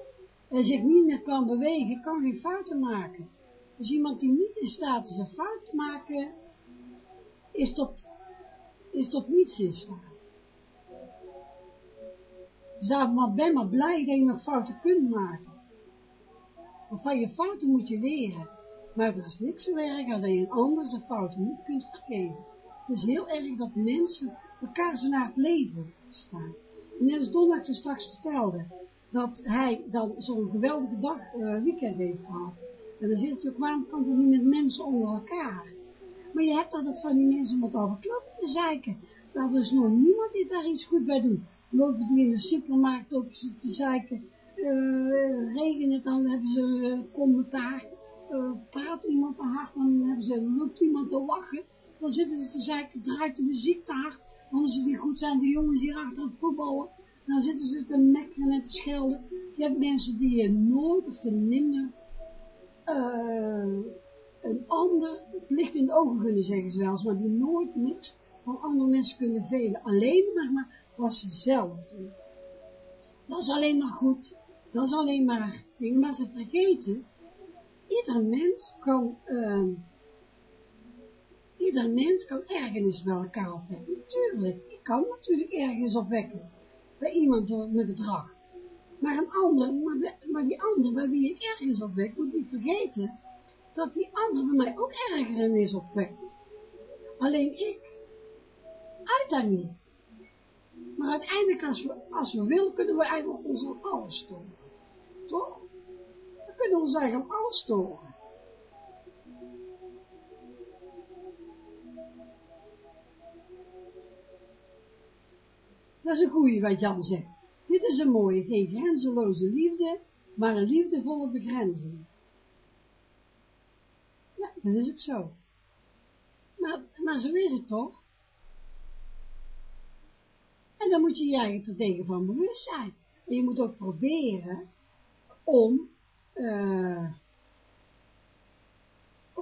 en zich niet meer kan bewegen, kan geen fouten maken. Dus iemand die niet in staat is een fout te maken, is tot, is tot niets in staat. Dus maar ben maar blij dat je nog fouten kunt maken. Want van je fouten moet je leren. Maar er is niks zo erg als dat je een ander zijn fouten niet kunt vergeven. Het is heel erg dat mensen elkaar zo naar het leven staan. En net als Donald straks vertelde, dat hij dan zo'n geweldige dag, uh, weekend heeft gehad. En dan zegt hij ook, waarom kan het niet met mensen onder elkaar? Maar je hebt altijd van die mensen met alle kloppen te zeiken. Dat is nog niemand die daar iets goed bij doet. Lopen die in de supermarkt op te zeiken. Uh, regen het, dan hebben ze uh, commentaar. Praat iemand te hard, dan hebben ze, loopt iemand te lachen. Dan zitten ze te zeiken, draait de muziek te hard. Ze die goed zijn, de jongens hier achter het voetballen. Dan zitten ze te mekken en te schelden. Je hebt mensen die je nooit of te nimmer een ander licht in de ogen kunnen zeggen ze wel maar die nooit niks van andere mensen kunnen velen. Alleen maar, maar wat ze zelf doen. Dat is alleen maar goed. Dat is alleen maar dingen. Maar ze vergeten, ieder mens kan, uh, ieder mens kan ergernis bij elkaar opwekken. Natuurlijk, ik kan natuurlijk ergens opwekken. Bij iemand met gedrag. Maar een ander, maar, maar die ander bij wie ik ergens opwek, moet niet vergeten dat die ander bij mij ook ergernis opwekt. Alleen ik uit niet. Maar uiteindelijk, als we, als we willen, kunnen we eigenlijk ons aan alles storen. Toch? We kunnen ons eigenlijk aan alles storen. Dat is een goeie wat Jan zegt. Dit is een mooie, geen grenzeloze liefde, maar een liefdevolle begrenzing. Ja, dat is ook zo. Maar, maar zo is het toch? En dan moet je je eigen er tegen van bewust zijn. En je moet ook proberen om, uh,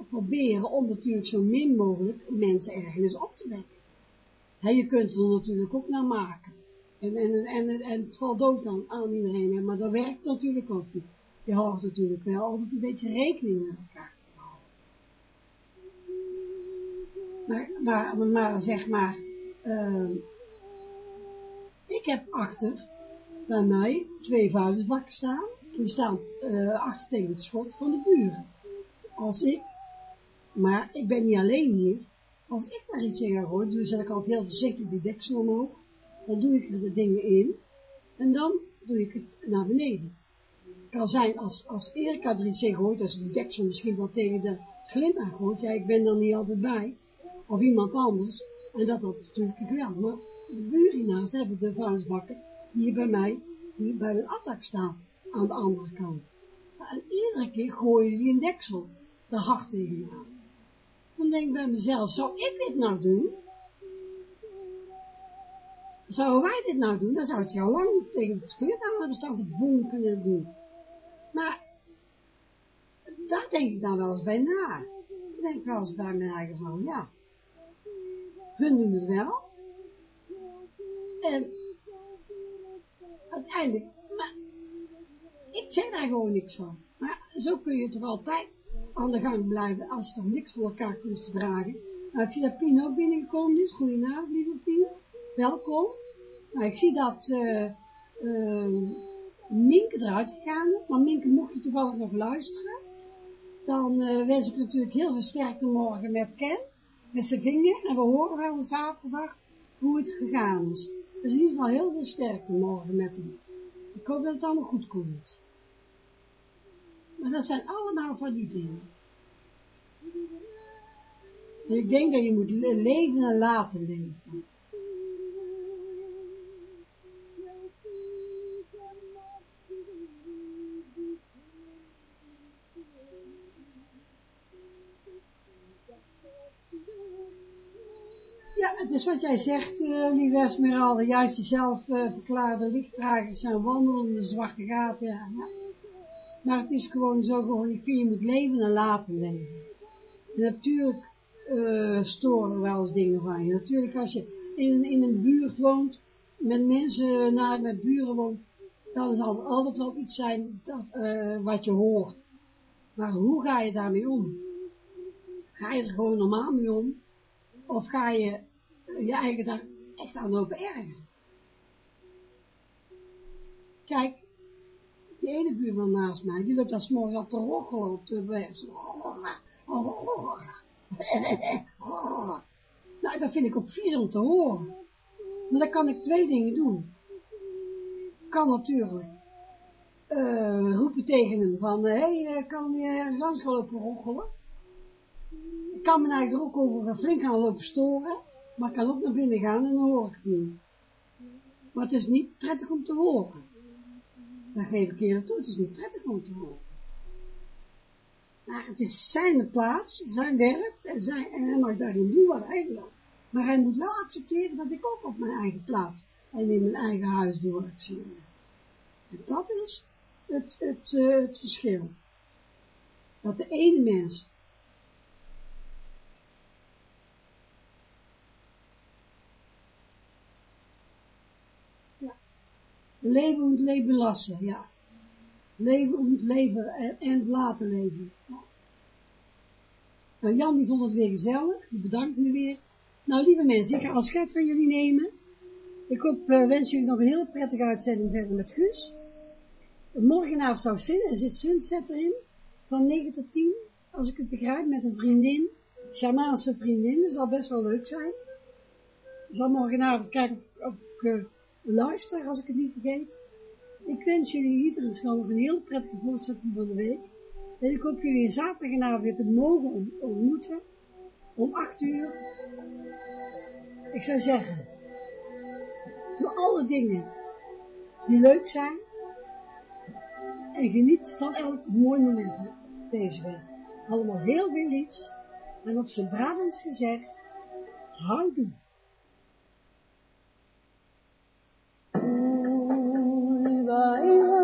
proberen om natuurlijk zo min mogelijk mensen ergens op te wekken. En je kunt er natuurlijk ook naar maken. En, en, en, en, het valt dood aan, aan iedereen, maar dat werkt natuurlijk ook niet. Je houdt natuurlijk wel altijd een beetje rekening met elkaar te houden. Maar, maar, maar zeg maar, uh, ik heb achter, bij mij, twee vuilnisbakken staan. Die staan uh, achter tegen het schot van de buren. Als ik, maar ik ben niet alleen hier, als ik daar iets in ga gooien, dan zet ik altijd heel voorzichtig die deksel omhoog. Dan doe ik er de dingen in. En dan doe ik het naar beneden. Het kan zijn, als, als Erika er iets in gooit, als die deksel misschien wel tegen de Glinda gooit, ja, ik ben er niet altijd bij, of iemand anders, en dat had natuurlijk geweld, maar de buren hiernaast hebben de vuilnisbakken hier bij mij, hier bij mijn afdak staan, aan de andere kant. En iedere keer gooien die een deksel er hard tegenaan. Dan denk bij mezelf, zou ik dit nou doen? Zouden wij dit nou doen, dan zou het al lang tegen het schut aan hebben staan te bonken en doen. Maar, daar denk ik dan wel eens bij na. Ik denk wel eens bij mijn eigen van, ja, hun doen het wel. En, uiteindelijk, maar, ik zeg daar gewoon niks van. Maar zo kun je toch altijd aan de gang blijven als je toch niks voor elkaar kunt verdragen. Nou, ik zie dat Pien ook binnengekomen is. Goedenavond, lieve Pien. Welkom. Nou, ik zie dat uh, Minke eruit gegaan is, maar Minke, mocht je toevallig nog luisteren, dan uh, wens ik natuurlijk heel veel sterkte morgen met Ken, met zijn vinger, en we horen wel zaterdag hoe het gegaan is. Dus in ieder geval heel veel sterkte morgen met hem. Ik hoop dat het allemaal goed komt. Maar dat zijn allemaal van die dingen. En ik denk dat je moet leven en laten leven. Ja, het is wat jij zegt, uh, lieve Esmeralda, juist die zelf uh, verklaarde lichtdragers zijn wandelende zwarte gaten. Ja. Maar het is gewoon zo, gewoon, je moet leven en laten leven. En natuurlijk uh, storen wel eens dingen van je. Natuurlijk als je in, in een buurt woont, met mensen, naar, met buren woont, dan zal er altijd wel iets zijn dat, wat je hoort. Maar hoe ga je daarmee om? Ga je er gewoon normaal mee om? Of ga je je eigen daar echt aan lopen? Kijk, die ene buurman naast mij, die loopt als morgen op de roggelen op de weg. Nou, dat vind ik ook vies om te horen. Maar dan kan ik twee dingen doen. Kan natuurlijk uh, roepen tegen hem van, hé, hey, kan je langs gaan lopen roggelen? Ik kan me eigenlijk ook over flink gaan lopen storen, maar ik kan ook naar binnen gaan en dan hoor ik het niet. Maar het is niet prettig om te horen. Dat geef ik eerlijk toe, het is niet prettig om te horen. Maar het is zijn plaats, zijn werk, en, zijn, en hij mag daarin doen wat hij wil. Maar hij moet wel accepteren dat ik ook op mijn eigen plaats en in mijn eigen huis doe wat. En dat is het, het, uh, het verschil. Dat de ene mens Leven moet leven lassen, ja. Leven moet leven en, en laten leven. Nou, Jan die vond het weer gezellig, die bedankt me weer. Nou, lieve mensen, ik ga afscheid van jullie nemen. Ik hoop, uh, wens jullie nog een heel prettige uitzending verder met Guus. Morgenavond zou Sin, er zit Sunset erin, van 9 tot 10, als ik het begrijp, met een vriendin, Sjamaanse vriendin, dat zal best wel leuk zijn. Ik zal morgenavond kijken of, ik uh, luister, als ik het niet vergeet. Ik wens jullie iedereen nog een heel prettige voortzetting van de week. En ik hoop jullie zaterdagavond weer te mogen ontmoeten. Om 8 uur. Ik zou zeggen. Doe alle dingen die leuk zijn. En geniet van elk mooi moment deze week. Allemaal heel veel liefs. En op zijn Brabants gezegd. Houden. Bye.